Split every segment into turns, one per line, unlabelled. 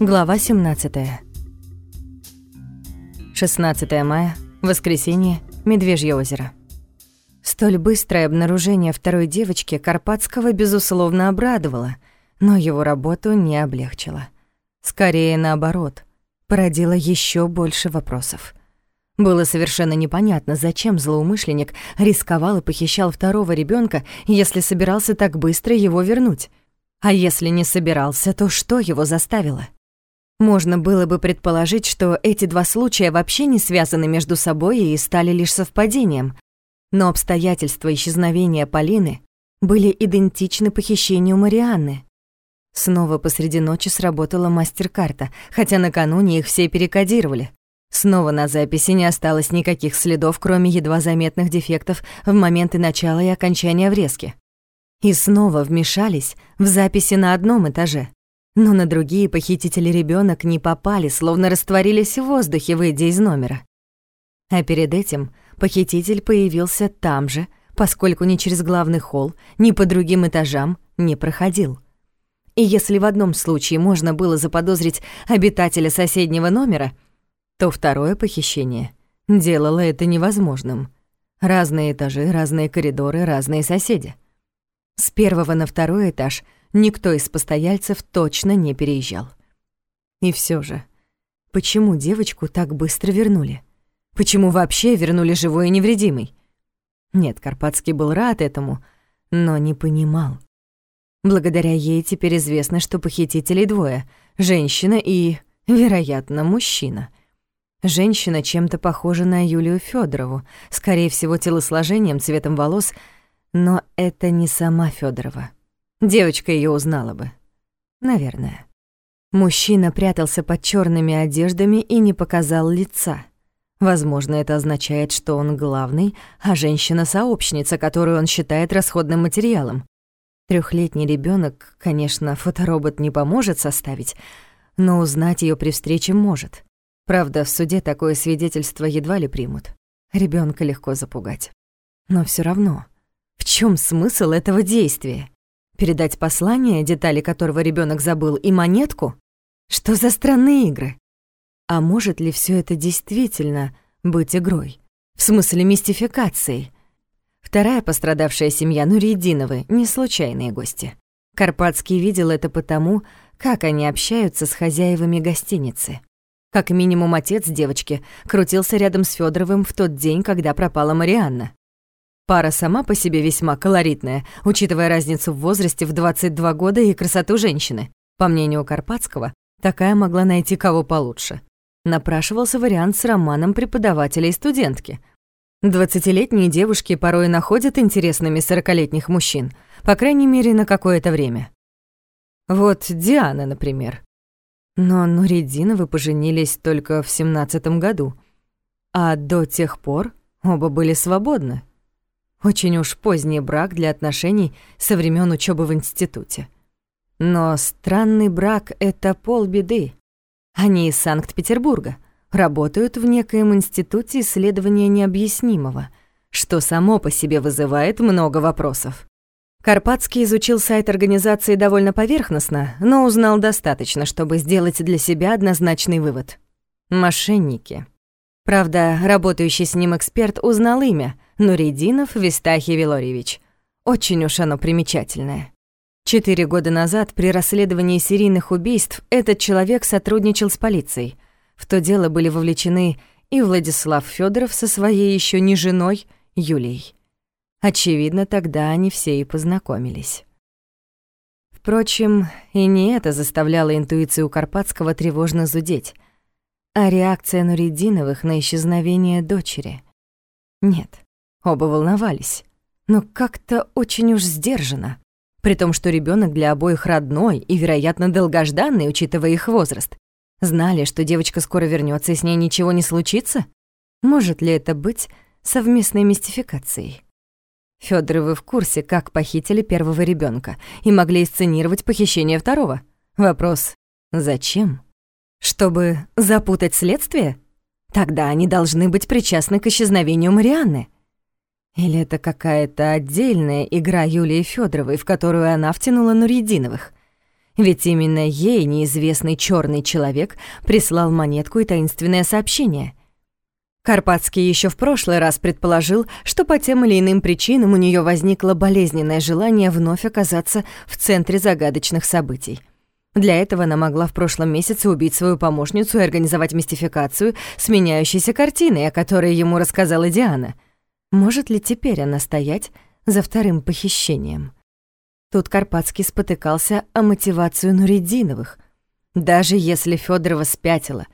Глава 17. 16 мая, воскресенье, Медвежье озеро. Столь быстрое обнаружение второй девочки Карпатского, безусловно, обрадовало, но его работу не облегчило. Скорее наоборот, породило еще больше вопросов. Было совершенно непонятно, зачем злоумышленник рисковал и похищал второго ребенка, если собирался так быстро его вернуть. А если не собирался, то что его заставило? Можно было бы предположить, что эти два случая вообще не связаны между собой и стали лишь совпадением. Но обстоятельства исчезновения Полины были идентичны похищению Марианны. Снова посреди ночи сработала мастер-карта, хотя накануне их все перекодировали. Снова на записи не осталось никаких следов, кроме едва заметных дефектов в моменты начала и окончания врезки. И снова вмешались в записи на одном этаже. Но на другие похитители ребенок не попали, словно растворились в воздухе, выйдя из номера. А перед этим похититель появился там же, поскольку ни через главный холл, ни по другим этажам не проходил. И если в одном случае можно было заподозрить обитателя соседнего номера, то второе похищение делало это невозможным. Разные этажи, разные коридоры, разные соседи. С первого на второй этаж — никто из постояльцев точно не переезжал. И все же, почему девочку так быстро вернули? Почему вообще вернули живой и невредимой? Нет, Карпатский был рад этому, но не понимал. Благодаря ей теперь известно, что похитителей двое — женщина и, вероятно, мужчина. Женщина чем-то похожа на Юлию Федорову, скорее всего, телосложением, цветом волос, но это не сама Федорова. Девочка ее узнала бы. Наверное. Мужчина прятался под черными одеждами и не показал лица. Возможно, это означает, что он главный, а женщина — сообщница, которую он считает расходным материалом. Трехлетний ребенок, конечно, фоторобот не поможет составить, но узнать ее при встрече может. Правда, в суде такое свидетельство едва ли примут. Ребенка легко запугать. Но все равно, чем смысл этого действия? Передать послание, детали которого ребенок забыл, и монетку? Что за странные игры? А может ли все это действительно быть игрой? В смысле мистификацией? Вторая пострадавшая семья Нуридиновы — не случайные гости. Карпатский видел это потому, как они общаются с хозяевами гостиницы. Как минимум отец девочки крутился рядом с Федоровым в тот день, когда пропала Марианна. Пара сама по себе весьма колоритная, учитывая разницу в возрасте в 22 года и красоту женщины. По мнению Карпатского, такая могла найти кого получше. Напрашивался вариант с романом преподавателя и студентки. Двадцатилетние девушки порой находят интересными сорокалетних мужчин, по крайней мере, на какое-то время. Вот Диана, например. Но Нуридиновы поженились только в семнадцатом году, а до тех пор оба были свободны. Очень уж поздний брак для отношений со времен учебы в институте. Но странный брак — это полбеды. Они из Санкт-Петербурга, работают в некоем институте исследования необъяснимого, что само по себе вызывает много вопросов. Карпатский изучил сайт организации довольно поверхностно, но узнал достаточно, чтобы сделать для себя однозначный вывод. Мошенники. Правда, работающий с ним эксперт узнал имя — Нуридинов Вистахий Вилорьевич. Очень уж оно примечательное. Четыре года назад при расследовании серийных убийств этот человек сотрудничал с полицией. В то дело были вовлечены и Владислав Федоров со своей еще не женой Юлией. Очевидно, тогда они все и познакомились. Впрочем, и не это заставляло интуицию Карпатского тревожно зудеть, а реакция Нуридиновых на исчезновение дочери. Нет, Оба волновались, но как-то очень уж сдержанно, при том, что ребенок для обоих родной и, вероятно, долгожданный, учитывая их возраст. Знали, что девочка скоро вернется и с ней ничего не случится? Может ли это быть совместной мистификацией? Фёдоровы в курсе, как похитили первого ребенка и могли сценировать похищение второго. Вопрос «Зачем?» Чтобы запутать следствие? Тогда они должны быть причастны к исчезновению Марианны. Или это какая-то отдельная игра Юлии Федоровой, в которую она втянула Нуридиновых? Ведь именно ей неизвестный черный человек прислал монетку и таинственное сообщение. Карпатский еще в прошлый раз предположил, что по тем или иным причинам у нее возникло болезненное желание вновь оказаться в центре загадочных событий. Для этого она могла в прошлом месяце убить свою помощницу и организовать мистификацию с меняющейся картиной, о которой ему рассказала Диана. Может ли теперь она стоять за вторым похищением? Тут Карпатский спотыкался о мотивацию Нуридиновых. Даже если Федорова спятила,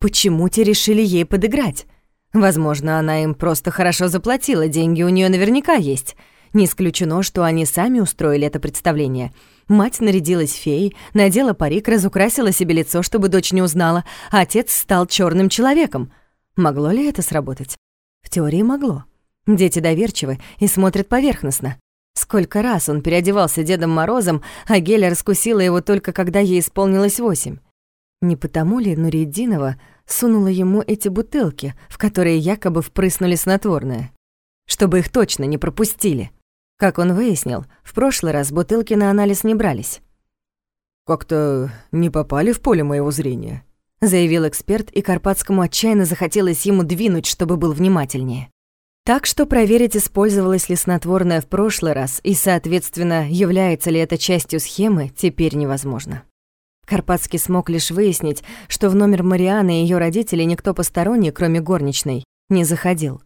почему те решили ей подыграть? Возможно, она им просто хорошо заплатила, деньги у нее наверняка есть. Не исключено, что они сами устроили это представление. Мать нарядилась феей, надела парик, разукрасила себе лицо, чтобы дочь не узнала, а отец стал черным человеком. Могло ли это сработать? В теории могло. Дети доверчивы и смотрят поверхностно. Сколько раз он переодевался Дедом Морозом, а Геля раскусила его только когда ей исполнилось восемь. Не потому ли Нуридинова сунула ему эти бутылки, в которые якобы впрыснули снотворное? Чтобы их точно не пропустили. Как он выяснил, в прошлый раз бутылки на анализ не брались.
«Как-то не попали в поле моего зрения», —
заявил эксперт, и Карпатскому отчаянно захотелось ему двинуть, чтобы был внимательнее. Так что проверить, использовалось ли снотворное в прошлый раз и, соответственно, является ли это частью схемы, теперь невозможно. Карпатский смог лишь выяснить, что в номер Марианы и ее родителей никто посторонний, кроме горничной, не заходил.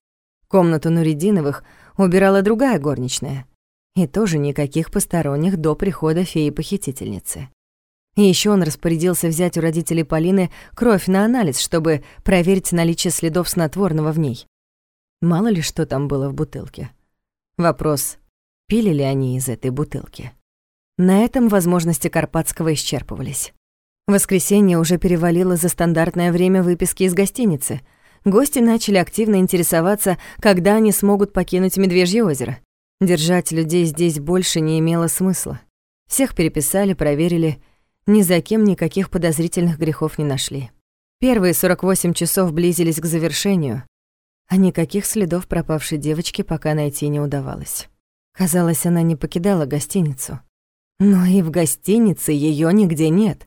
Комнату Нуридиновых убирала другая горничная. И тоже никаких посторонних до прихода феи-похитительницы. И еще он распорядился взять у родителей Полины кровь на анализ, чтобы проверить наличие следов снотворного в ней. Мало ли что там было в бутылке. Вопрос, пили ли они из этой бутылки. На этом возможности Карпатского исчерпывались. Воскресенье уже перевалило за стандартное время выписки из гостиницы. Гости начали активно интересоваться, когда они смогут покинуть Медвежье озеро. Держать людей здесь больше не имело смысла. Всех переписали, проверили. Ни за кем никаких подозрительных грехов не нашли. Первые 48 часов близились к завершению, а никаких следов пропавшей девочки пока найти не удавалось. Казалось, она не покидала гостиницу. Но и в гостинице ее нигде нет.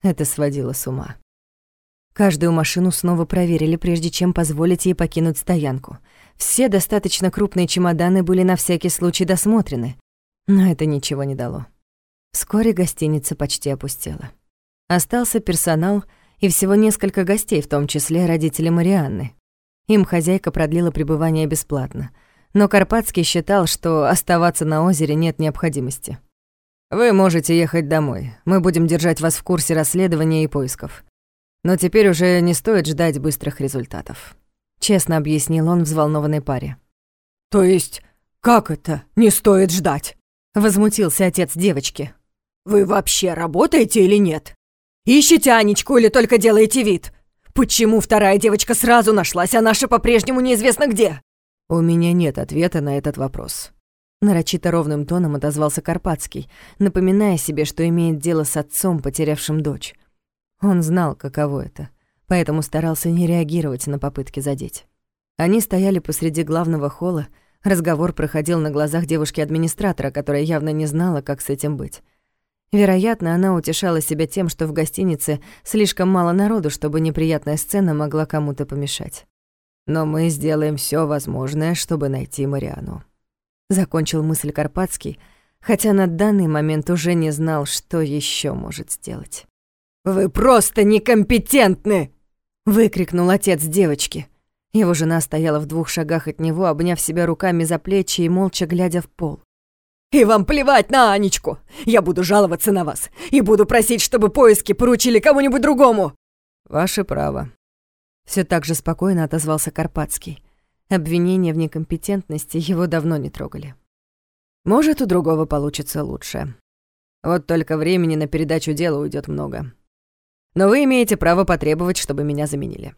Это сводило с ума. Каждую машину снова проверили, прежде чем позволить ей покинуть стоянку. Все достаточно крупные чемоданы были на всякий случай досмотрены, но это ничего не дало. Вскоре гостиница почти опустела. Остался персонал и всего несколько гостей, в том числе родители Марианны. Им хозяйка продлила пребывание бесплатно. Но Карпатский считал, что оставаться на озере нет необходимости. «Вы можете ехать домой. Мы будем держать вас в курсе расследования и поисков. Но теперь уже не стоит ждать быстрых результатов», — честно объяснил он взволнованной паре.
«То есть, как это не стоит ждать?»
— возмутился отец девочки.
«Вы вообще работаете или нет? Ищете Анечку или только делаете вид? Почему вторая девочка сразу нашлась, а наша по-прежнему неизвестно где?»
«У меня нет ответа на этот вопрос», — нарочито ровным тоном отозвался Карпатский, напоминая себе, что имеет дело с отцом, потерявшим дочь. Он знал, каково это, поэтому старался не реагировать на попытки задеть. Они стояли посреди главного холла, разговор проходил на глазах девушки-администратора, которая явно не знала, как с этим быть. Вероятно, она утешала себя тем, что в гостинице слишком мало народу, чтобы неприятная сцена могла кому-то помешать. «Но мы сделаем все возможное, чтобы найти Мариану», — закончил мысль Карпатский, хотя на данный момент уже не знал, что еще может сделать.
«Вы просто некомпетентны!» — выкрикнул отец девочки.
Его жена стояла в двух шагах от него, обняв себя руками за плечи и молча глядя в пол.
И вам плевать на Анечку. Я буду жаловаться на вас и буду просить, чтобы поиски поручили кому-нибудь другому.
Ваше право. Все так же спокойно отозвался Карпатский. Обвинения в некомпетентности его давно не трогали. Может, у другого получится лучше. Вот только времени на передачу дела уйдет много. Но вы имеете право потребовать, чтобы меня заменили.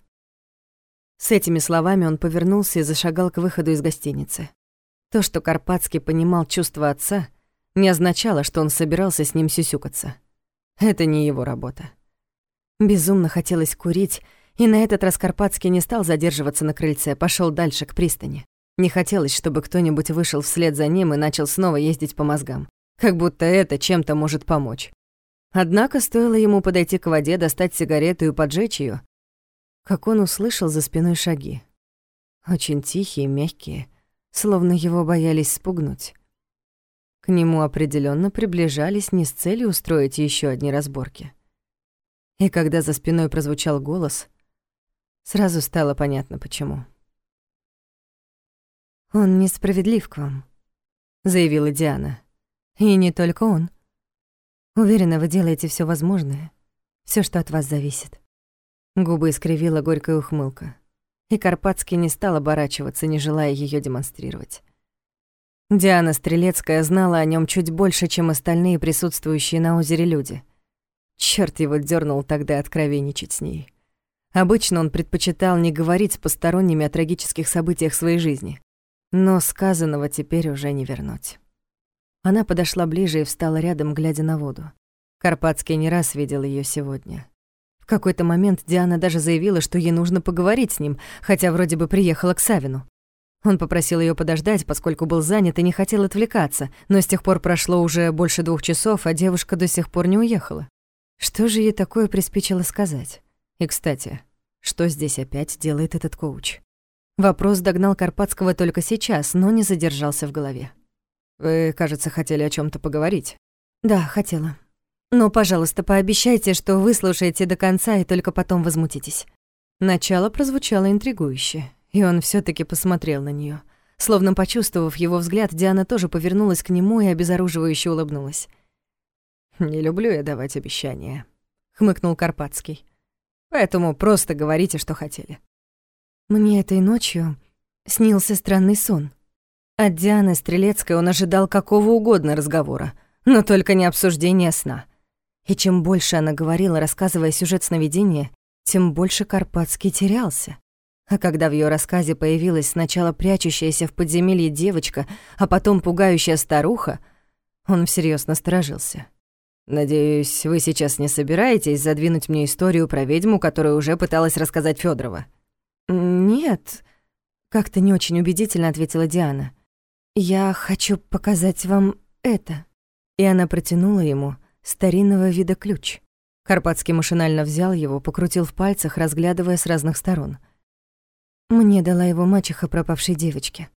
С этими словами он повернулся и зашагал к выходу из гостиницы. То, что Карпатский понимал чувства отца, не означало, что он собирался с ним сюсюкаться. Это не его работа. Безумно хотелось курить, и на этот раз Карпатский не стал задерживаться на крыльце, пошел дальше, к пристани. Не хотелось, чтобы кто-нибудь вышел вслед за ним и начал снова ездить по мозгам. Как будто это чем-то может помочь. Однако стоило ему подойти к воде, достать сигарету и поджечь ее, как он услышал за спиной шаги. Очень тихие, мягкие, словно его боялись спугнуть. К нему определенно приближались не с целью устроить еще одни разборки. И когда за спиной прозвучал голос, сразу стало понятно, почему. «Он несправедлив к вам», — заявила Диана. «И не только он. Уверена, вы делаете все возможное, все, что от вас зависит». Губы искривила горькая ухмылка, и Карпатский не стал оборачиваться, не желая ее демонстрировать. Диана Стрелецкая знала о нем чуть больше, чем остальные присутствующие на озере люди. Черт его дернул тогда откровенничать с ней. Обычно он предпочитал не говорить с посторонними о трагических событиях своей жизни. Но сказанного теперь уже не вернуть. Она подошла ближе и встала рядом, глядя на воду. Карпатский не раз видел ее сегодня. В какой-то момент Диана даже заявила, что ей нужно поговорить с ним, хотя вроде бы приехала к Савину. Он попросил ее подождать, поскольку был занят и не хотел отвлекаться, но с тех пор прошло уже больше двух часов, а девушка до сих пор не уехала. Что же ей такое приспичило сказать? И, кстати, что здесь опять делает этот коуч? Вопрос догнал Карпатского только сейчас, но не задержался в голове. «Вы, кажется, хотели о чем то поговорить?» «Да, хотела. Но, пожалуйста, пообещайте, что выслушаете до конца и только потом возмутитесь». Начало прозвучало интригующе, и он все таки посмотрел на нее. Словно почувствовав его взгляд, Диана тоже повернулась к нему и обезоруживающе улыбнулась. «Не люблю я давать обещания», — хмыкнул Карпатский. «Поэтому просто говорите, что хотели». Мне этой ночью снился странный сон. От Дианы Стрелецкой он ожидал какого угодно разговора, но только не обсуждения сна. И чем больше она говорила, рассказывая сюжет сновидения, тем больше Карпатский терялся. А когда в ее рассказе появилась сначала прячущаяся в подземелье девочка, а потом пугающая старуха, он всерьез насторожился. «Надеюсь, вы сейчас не собираетесь задвинуть мне историю про ведьму, которую уже пыталась рассказать Федорова?» «Нет», — как-то не очень убедительно ответила Диана. «Я хочу показать вам это». И она протянула ему старинного вида ключ. Карпатский машинально взял его, покрутил в пальцах, разглядывая с разных сторон. Мне дала его мачеха пропавшей девочки.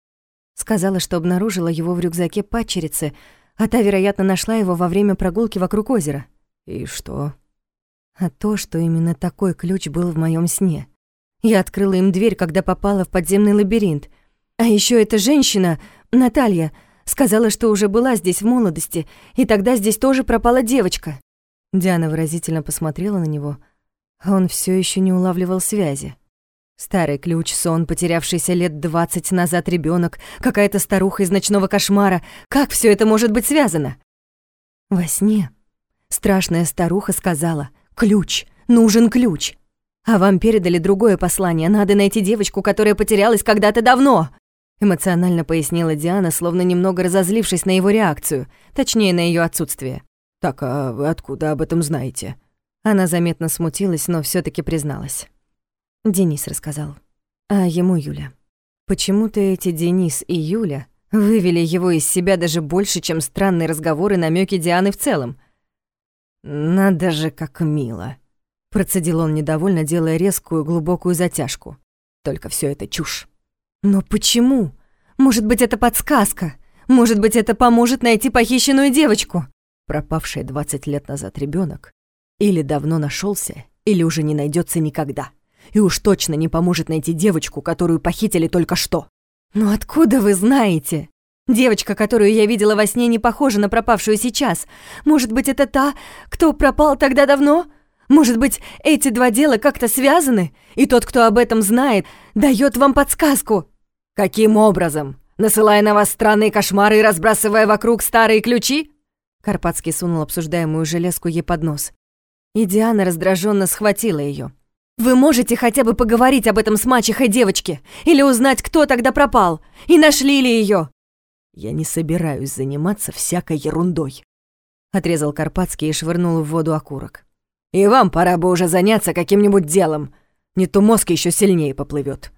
Сказала, что обнаружила его в рюкзаке падчерицы, а та, вероятно, нашла его во время прогулки вокруг озера. И что? А то, что именно такой ключ был в моем сне. Я открыла им дверь, когда попала в подземный лабиринт. А еще эта женщина, Наталья, сказала, что уже была здесь в молодости, и тогда здесь тоже пропала девочка. Диана выразительно посмотрела на него, а он все еще не улавливал связи. Старый ключ, сон, потерявшийся лет двадцать назад ребенок, какая-то старуха из ночного кошмара. Как все это может быть связано? Во сне страшная старуха сказала «Ключ, нужен ключ». А вам передали другое послание. Надо найти девочку, которая потерялась когда-то давно. Эмоционально пояснила Диана, словно немного разозлившись на его реакцию, точнее, на ее отсутствие. «Так, а вы откуда об этом знаете?» Она заметно смутилась, но все таки призналась. Денис рассказал. А ему Юля. Почему-то эти Денис и Юля вывели его из себя даже больше, чем странные разговоры и намёки Дианы в целом. «Надо же, как мило!» Процедил он недовольно, делая резкую, глубокую затяжку. Только все это чушь. Но почему? Может быть, это подсказка? Может быть, это поможет найти похищенную девочку? Пропавший 20 лет назад ребенок или давно нашелся, или уже не найдется никогда. И уж точно не поможет найти девочку, которую похитили только что. Но откуда вы знаете? Девочка, которую я видела во сне, не похожа на пропавшую сейчас. Может быть, это та, кто пропал тогда давно? Может быть, эти два дела как-то связаны, и тот, кто об этом знает, дает вам подсказку? Каким образом? Насылая на вас странные кошмары и разбрасывая вокруг старые ключи? Карпатский сунул обсуждаемую железку ей под нос. И Диана раздраженно схватила ее. «Вы можете хотя бы поговорить об этом с мачехой девочки? Или узнать, кто тогда пропал? И нашли ли ее? «Я не собираюсь заниматься всякой ерундой», — отрезал Карпатский и швырнул в воду окурок. И вам пора бы уже заняться каким-нибудь делом. Не то мозг еще сильнее поплывет.